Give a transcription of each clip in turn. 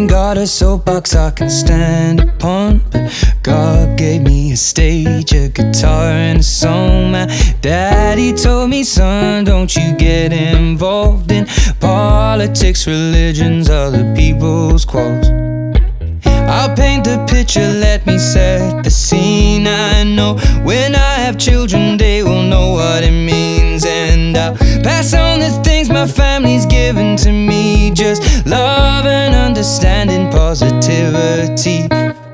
Ain't got a soapbox I can stand upon, God gave me a stage, a guitar, and a song. My daddy told me, son, don't you get involved in politics, religions, other people's quarrels. I'll paint the picture, let me set the scene. I know when I have children, they will know what it means. And I'll pass on the things my family's given to me just love understanding, positivity.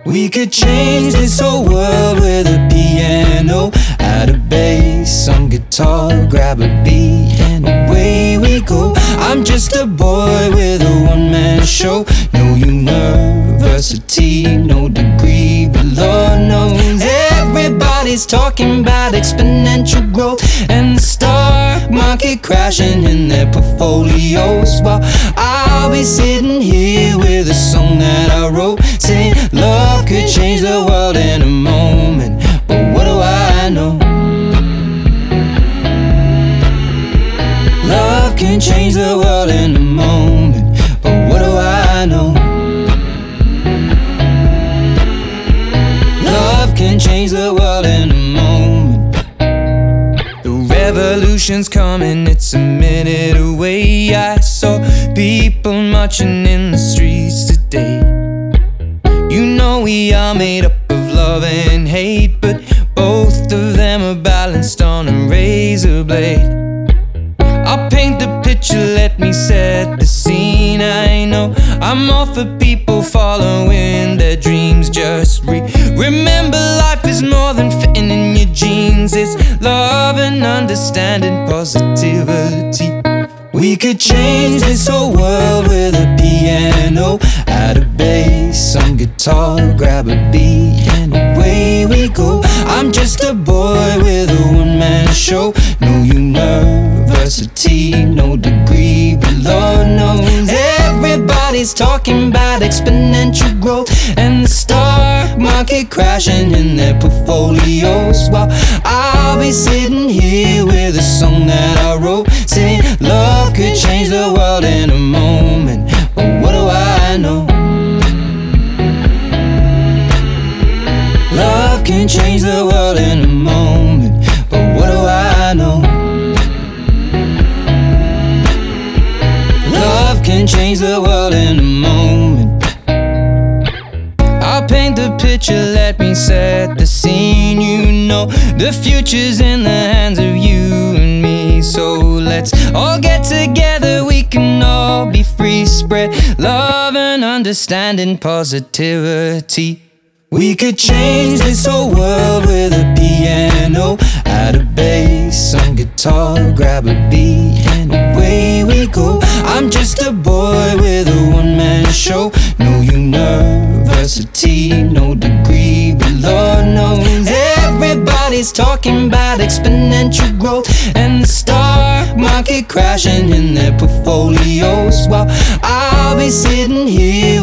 We could change this whole world with a piano, add a bass, some guitar, grab a beat, and away we go. I'm just a boy with a one man show. No university, no degree, but Lord knows everybody's talking about exponential growth and the stock market crashing in their portfolios. While I'll be sitting can change the world in a moment. But what do I know? Love can change the world in a moment. The revolution's coming, it's a minute away. I saw people marching in the streets today. You know we are made up of love and hate, but both of them are balanced on a razor blade. I'm all for people following their dreams. Just re- remember, life is more than fitting in your jeans. It's love and understanding, positivity. We could change this whole world with a piano, add a bass, some guitar, grab a beat, and away we go. I'm just a boy with a one man show. No university, everybody's talking about exponential growth and the stock market crashing in their portfolios. While I'll be sitting here with a song that I wrote, saying love could change the world in a moment. Change the world in a moment. I'll paint the picture, let me set the scene. You know, the future's in the hands of you and me. So let's all get together, we can all be free. Spread love and understanding, positivity. We could change this whole world with a piano, add a bass, some guitar, grab a beat, show. No university, no degree, but Lord knows everybody's talking about exponential growth and the stock market crashing in their portfolios. While I'll be sitting here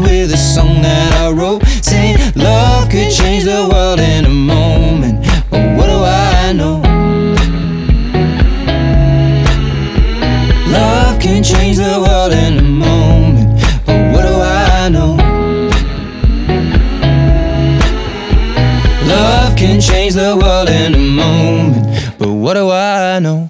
change the world in a moment. But what do I know?